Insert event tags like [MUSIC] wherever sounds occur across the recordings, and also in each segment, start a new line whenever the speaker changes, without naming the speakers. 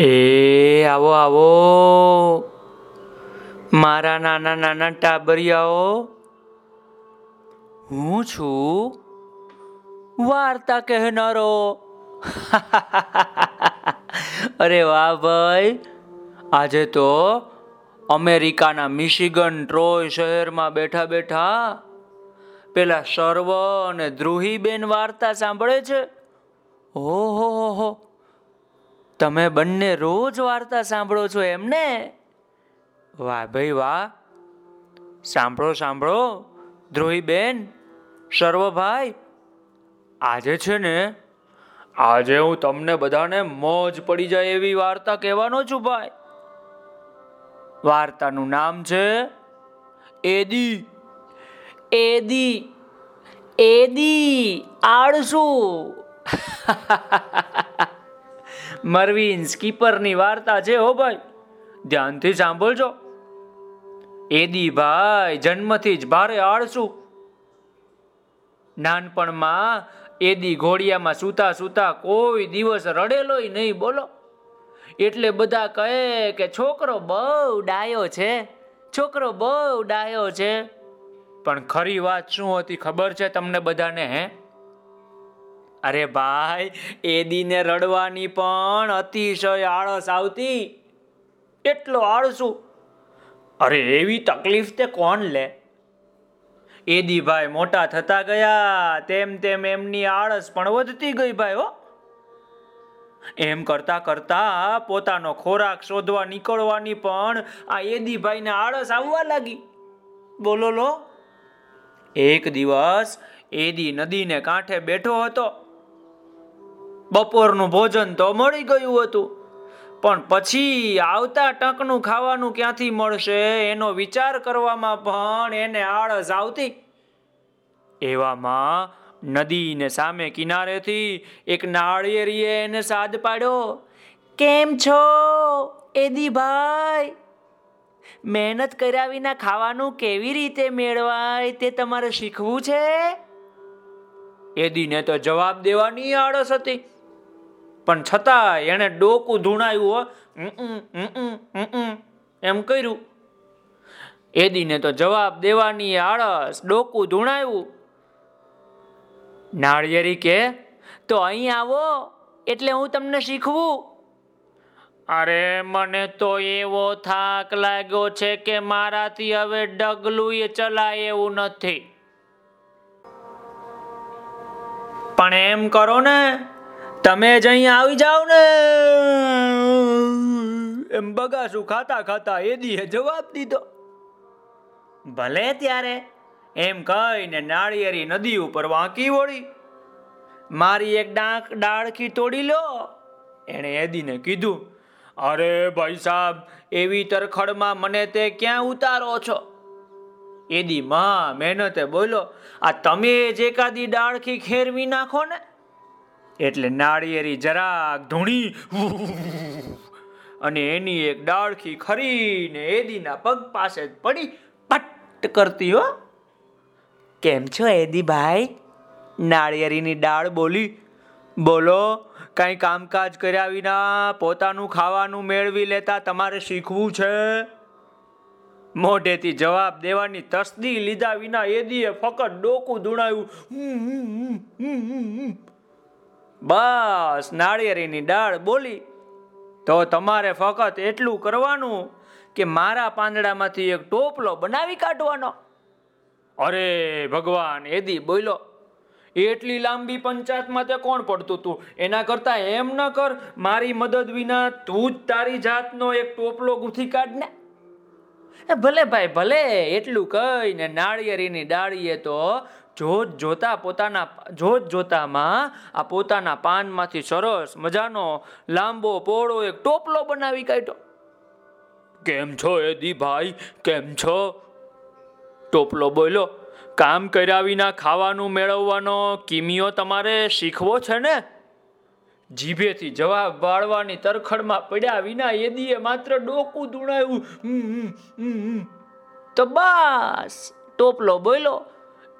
એ, આવો આવો. મારા નાના નાના ટાબરિયાઓ. હું છું વાર્તા કહેનારો. [LAUGHS] અરે વાહ ભાઈ. આજે તો અમેરિકાના મિશિગન ટ્રોય શહેરમાં બેઠા બેઠા પેલા સર્વ અને ધ્રુહીબેન વાર્તા સાંભળે છે. ઓહો, હો હો. તમે બંને રોજ વાર્તા સાંભળો છો એમને? વાહ ભાઈ વાહ. સાંભળો સાંભળો. ધ્રુહીબેન, સર્વભાઈ, આજે છે ને, આજે હું તમને બધાને મોજ પડી જાય એવી વાર્તા કહેવાનો છું ભાઈ. વાર્તાનું નામ છે એદી. એદી. એદી. આળસુ. [LAUGHS] મરવીન સ્કીપરની વાર્તા છે હો ભાઈ. ધ્યાનથી સાંભળજો. એદી ભાઈ જન્મથી જ ભારે આળસુ. નાનપણમાં એદી ઘોડિયામાં સૂતા સૂતા કોઈ દિવસ રડેલોય નહીં બોલો. એટલે બધા કહે કે છોકરો બહુ ડાયો છે, છોકરો બહુ ડાયો છે. પણ ખરી વાત શું હતી ખબર છે તમને બધાને, હે? અરે ભાઈ, એ દીને રડવાની પણ અતિશય આળસ આવતી. એટલો આળસુ. અરે એવી તકલીફ તે કોણ લે? એદી ભાઈ મોટા થતા ગયા, તેમ તેમ એમની આળસ પણ વધતી ગઈ ભાઈ, હો. એમ કરતા કરતા પોતાનો ખોરાક શોધવા નીકળવાની પણ આ એદી ભાઈને આળસ આવવા લાગી. બોલો લો. એક દિવસ એદી નદીને કાંઠે બેઠો હતો. બપોરનું ભોજન તો મળી ગયું હતું. પણ પછી આવતા ટંકનું ખાવાનું ક્યાંથી મળશે એનો વિચાર કરવામાં પણ એને આળસ આવતી. એવામાં નદીને સામે કિનારેથી એક નાળિયેરીએ એને સાદ પાડ્યો. કેમ છો, એદીભાઈ? મહેનત કર્યા વિના ખાવાનું કેવી રીતે મેળવાય તે તમારે શીખવું છે? એદીને તો જવાબ દેવાની આળસ હતી. પણ છતાં એને ડોકું ધૂણાયું એમ કર્યું. એદીને તો જવાબ દેવાની આળસ, ડોકું ધૂણાયું. નાળિયેરી કે? તો અહીં આવો, એટલે હું તમને શીખવું. અરે, મને તો એવો થાક લાગ્યો છે કે મારાથી હવે ડગલું એ ચલાય એવું નથી. પણ એમ કરો ને. તમે જ અહીંયા આવી જાઓ ને. એમ બગાસું ખાતા ખાતા એદીએ જવાબ દીધો. ભલે ત્યારે એમ કહીને નાળિયેરી નદી ઉપર વાંકી વળી. મારી એક ડાંક ડાળખી તોડી લો. એણે એદીને કીધું, અરે ભાઈ સાહેબ એવી તરખડમાં મને તે ક્યાં ઉતારો છો? એદી માં મહેનતે બોલો આ તમે જ એકાદી ડાળખી ખેરવી નાખો ને. એટલે નાળિયેરી જરાક ધૂણી અને એની એક ડાળખી ખરીને એદીના પગ પાસે જ પડી પટ કરતી હો. કેમ છો એદીભાઈ? નાળિયેરીની ડાળ બોલી, બોલો, કઈ કામકાજ કર્યા વિના પોતાનું ખાવાનું મેળવી લેતા તમારે શીખવું છે? મોઢેથી જવાબ દેવાની તસદી લીધા વિના એદીએ ફકત ડોકું ધૂણાયું. બસ, નાળિયેરીની ડાળ બોલી, તો તમારે ફક્ત એટલું કરવાનું કે મારા પાંદડામાંથી એક ટોપલો બનાવી કાઢવાનો. અરે ભગવાન એદી બોલો એટલી લાંબી પંચાયતમાં તે કોણ પડતું તું? એના કરતા એમ ન કર, મારી મદદ વિના તું જ તારી જાતનો એક ટોપલો ગૂંથી કાઢને. ભલે ભાઈ, ભલે, એટલું કહીને નાળિયેરીની ડાળીએ તો જોત જોતા પોતાના જોત જોતામાં આ પોતાના પાનમાંથી સરસ મજાનો લાંબો પોળો એક ટોપલો બનાવી કાઢ્યો. કેમ છો એદી ભાઈ? કેમ છો? ટોપલો બોલ્યો. કામ કર્યા વિના ખાવાનું મેળવવાનો કિમિયો તમારે શીખવો છે ને? જીભેથી જવાબ વાળવાની તરખડમાં પડ્યા વિના એદીએ માત્ર ડોકું ધૂણાયું. તો બસ, ટોપલો બોલો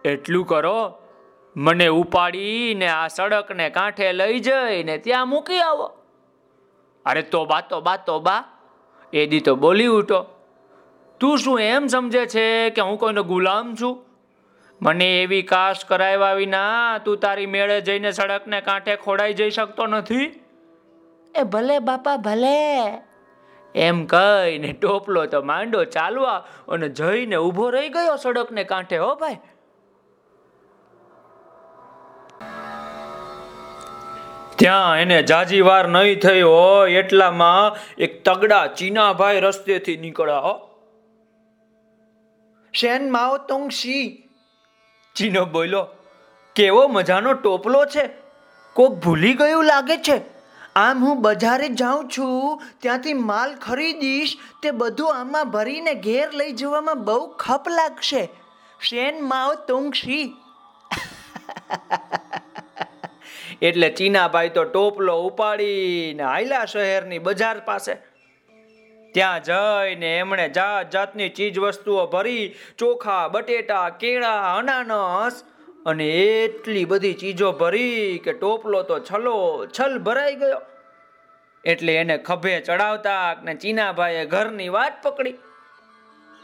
એટલું કરો મને ઉપાડીને આ સડકને કાંઠે લઈ જઈને ત્યાં મૂકી આવો. અરે તો બા તો બા તો બા એ તો બોલી ઉઠો. તું શું એમ સમજે છે કે હું કોઈનો ગુલામ છું? મને એવી કાશ કરાવ્યા વિના તું તારી મેળે જઈને સડકને કાંઠે ખોડાઈ જઈ શકતો નથી? એ ભલે બાપા ભલે. એમ કહીને ટોપલો તો માંડો ચાલવા અને જઈને ઊભો રહી ગયો સડકને કાંઠે હો ભાઈ. ત્યાં એને જાજી વાર નહીં થઈ હોય એટલામાં એક તગડા ચીનાભાઈ રસ્તેથી નીકળ્યા શેન માઓ તોંગ શી? ચીનો બોલ્યો, કેવો મજાનો ટોપલો છે? કોક ભૂલી ગયું લાગે છે? આમ હું બજારે જાઉં છું, ત્યાંથી માલ ખરીદીશ, તે બધું આમાં ભરીને ઘેર લઈ જવામાં બહુ ખપ લાગશે. શેન માઓ તોંગ શી? [LAUGHS] એટલે ચીનાભાઈ તો ટોપલો ઉપાડીને આયલા શહેરની બજાર પાસે. ત્યાં જઈને એમણે જાત જાતની ચીજ વસ્તુઓ ભરી, ચોખા, બટેટા, કેળા, અનાનસ અને એટલી બધી ચીજો ભરી કે ટોપલો તો છલો, છલ ભરાઈ ગયો. એટલે એને ખભે ચડાવતા ને ચીનાભાઈએ ઘરની વાત પકડી.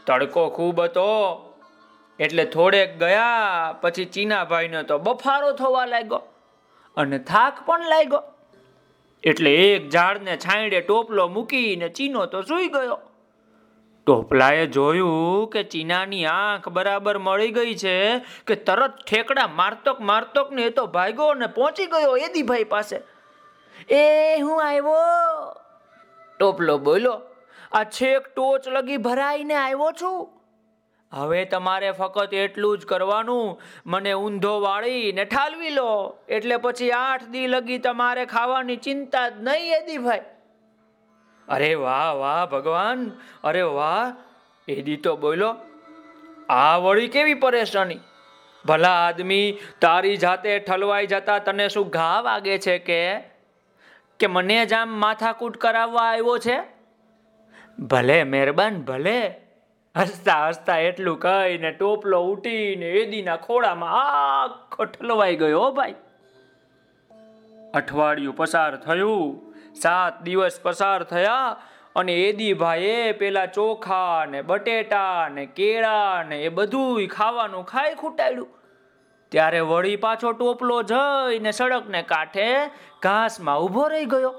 તડકો ખૂબ હતો, એટલે થોડેક ગયા, પછી ચીનાભાઈને તો બફારો થવા લાગ્યો. અને થાક પણ લાગ્યો. એટલે એક ઝાડને છાંયડે ટોપલો મૂકીને ચીનો તો સૂઈ ગયો. ટોપલાએ જોયું કે ચીનાની આંખ બરાબર મળી ગઈ છે કે તરત ઠેકડા મારતોક મારતોક ને એ તો ભાગ્યો ને પહોંચી ગયો એદીભાઈ પાસે. એ હું આવ્યો? ટોપલો બોલો આ છેક ટોચ લગી ભરાઈને આવ્યો છું. હવે તમારે ફક્ત એટલું જ કરવાનું. મને ઊંધો વાળીને ઠાલવી લો. એટલે પછી આઠ દી લગી તમારે ખાવાની ચિંતા જ નહીં, એદી ભાઈ. અરે વાહ વાહ, ભગવાન. અરે વાહ. એદી તો બોલો, આ વળી કેવી પરેશાની? ભલા આદમી, તારી જાતે ઠલવાઈ જતા તને શું ઘા વાગે છે કે? કે મને જ આમ માથાકૂટ કરાવવા આવ્યો છે? ભલે, મહેરબાન, ભલે. હસતા હસતા એટલું કહીને ટોપલો ઉઠીને એદીના ખોળામાં આખો ઠલવાઈ ગયો ભાઈ. અઠવાડિયું પસાર થયું, સાત દિવસ પસાર થયા અને એદીભાઈએ પેલા ચોખા ને બટેટા ને કેળા ને એ બધું ખાવાનું ખાઈ ખૂટાડ્યું. ત્યારે વળી પાછો ટોપલો જઈને સડકને કાંઠે ઘાસમાં ઊભો રહી ગયો.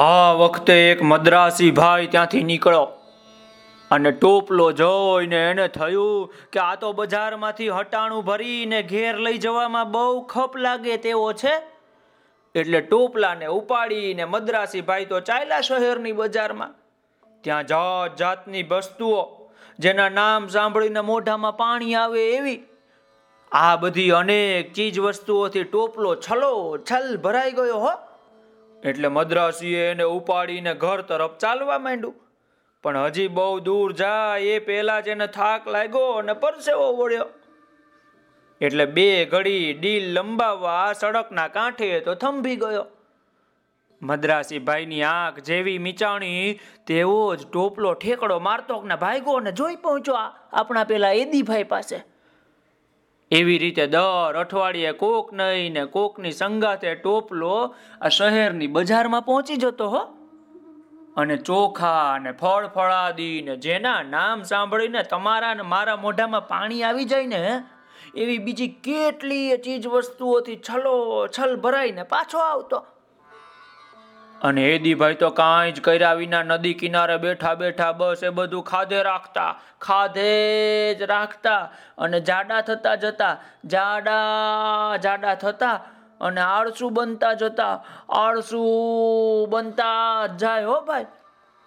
આ વખતે એક મદ્રાસી ભાઈ ત્યાંથી નીકળો અને ટોપલો જોઈને એને થયું કે આ તો બજારમાંથી હટાણું ભરીને ઘેર લઈ જવામાં બહુ ખપ લાગે તેવો છે. એટલે ટોપલાને ઉપાડીને મદ્રાસી ભાઈ તો ચાલ્યા શહેરની બજારમાં. ત્યાં જાત જાતની વસ્તુઓ જેના નામ સાંભળીને મોઢામાં પાણી આવે એવી. આ બધી અનેક ચીજ વસ્તુઓથી ટોપલો છલો છલ ભરાઈ ગયો હો. એટલે મદ્રાસીએ એને ઉપાડીને ઘર તરફ ચાલવા માંડ્યું. પણ હજી બહુ દૂર જાય એ પહેલા જ એને થાક લાગ્યો અને પરસેવો વળ્યો. એટલે બે ઘડી ડીલ લંબાવવા સડકના કાંઠે તો થંભી ગયો. મદ્રાસી ભાઈની આંખ જેવી મીચાણી, તેવો જ ટોપલો ઠેકડો મારતો ને ભાઈગો ને જોઈ પહોંચ્યો આપણા પેલા એદીભાઈ પાસે. એવી રીતે દર અઠવાડિયે કોક નહીં ને કોકની સંગાથે ટોપલો આ શહેરની બજારમાં પહોંચી જતો હો. અને ચોખા ને ફળ ફળાદી ને જેના નામ સાંભળીને તમારા ને મારા મોઢામાં પાણી આવી જાય ને, એવી બીજી કેટલી ચીજ વસ્તુઓથી છલો, છલ ભરાઈને પાછો આવતો. અને હેદીભાઈ તો કાંઈ જ કર્યા વિના નદી કિનારે બેઠા બેઠા બસ એ બધું ખાધે રાખતા, ખાધે જ રાખતા અને જાડા થતા જતા, જાડા જાડા થતા અને આળસુ બનતા જતા, આળસુ બનતા જાય હો ભાઈ.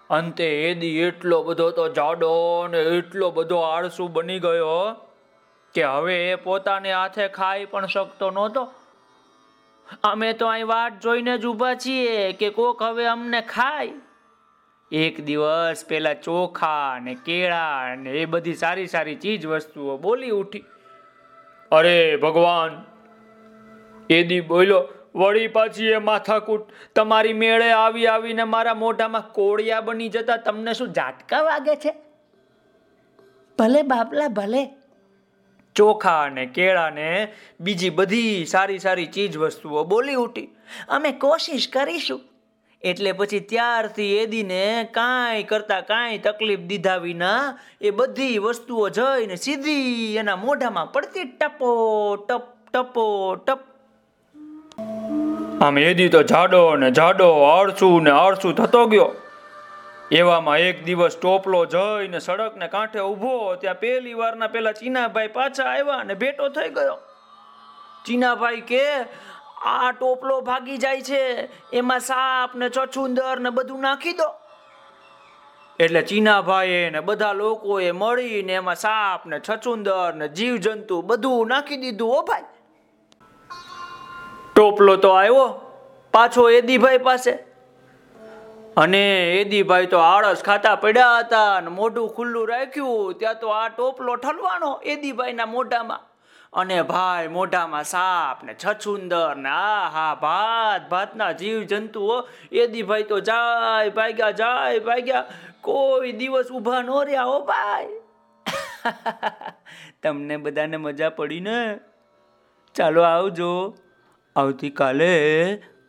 અંતે એદી એટલો બધો તો જાડો ને એટલો બધો આળસુ બની ગયો કે હવે એ પોતાને હાથે ખાઈ પણ શકતો નહોતો. અમે તો અહીં વાટ જોઈને જ ઊભા છીએ કે કોક હવે અમને ખાય. એક દિવસ પેલા ચોખા ને કેળા ને એ બધી સારી સારી ચીજ વસ્તુઓ બોલી ઉઠી. અરે ભગવાન એદી બોલ્યો, વળી પાછી એ માથાકૂટ. તમારી મેળે આવી આવીને મારા મોઢામાં કોળિયા બની જતા તમને શું ઝાટકા વાગે છે? ભલે બાપલા, ભલે. ચોખા ને કેળા ને બીજી બધી સારી સારી ચીજ વસ્તુઓ બોલી ઉઠી. અમે કોશિશ કરીશું. એટલે પછી ત્યારથી એદીને કાંઈ કરતા કાંઈ તકલીફ દીધા વિના એ બધી વસ્તુઓ જઈને સીધી એના મોઢામાં પડતી ટપો ટપ ટપો ટપ. આમ એદી તો જાડો ને જાડો આળસુ ને આળસુ થતો ગયો. એવામાં એક દિવસ ટોપલો જઈને સડકને કાંઠે ઊભો, ત્યાં પહેલી વારના પેલા ચીનાભાઈ પાછા આવ્યા અને ભેટો થઈ ગયો. ચીનાભાઈ કે, આ ટોપલો ભાગી જાય છે, એમાં સાપ ને છછુંદર ને બધું નાખી દો. એટલે ચીનાભાઈએ ને બધા લોકોએ મળીને એમાં સાપ ને છચુંદર ને જીવ જંતુ બધું નાખી દીધું ઓ ભાઈ. ટોપલો તો આવ્યો, પાછો એદીભાઈ પાસે. અને એદીભાઈ તો આળસ ખાતા પડ્યા હતા અને મોઢું ખુલ્લું રાખ્યું. ત્યાં તો આ ટોપલો ઠલવાનો એદીભાઈના મોઢામાં. અને ભાઈ મોઢામાં સાપ ને છછુંદર ને આ હા ભાત, ભાતના જીવ જંતુઓ એદીભાઈ તો જાય ભાગ્યા જાય ભાગ્યા. કોઈ દિવસ ઊભા ન રહ્યા હો ભાઈ. [LAUGHS] તમને બધાને મજા પડી ને? ચાલો આવજો. આવતીકાલે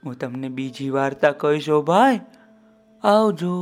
હું તમને બીજી વાર્તા કહીશો ભાઈ. આવજો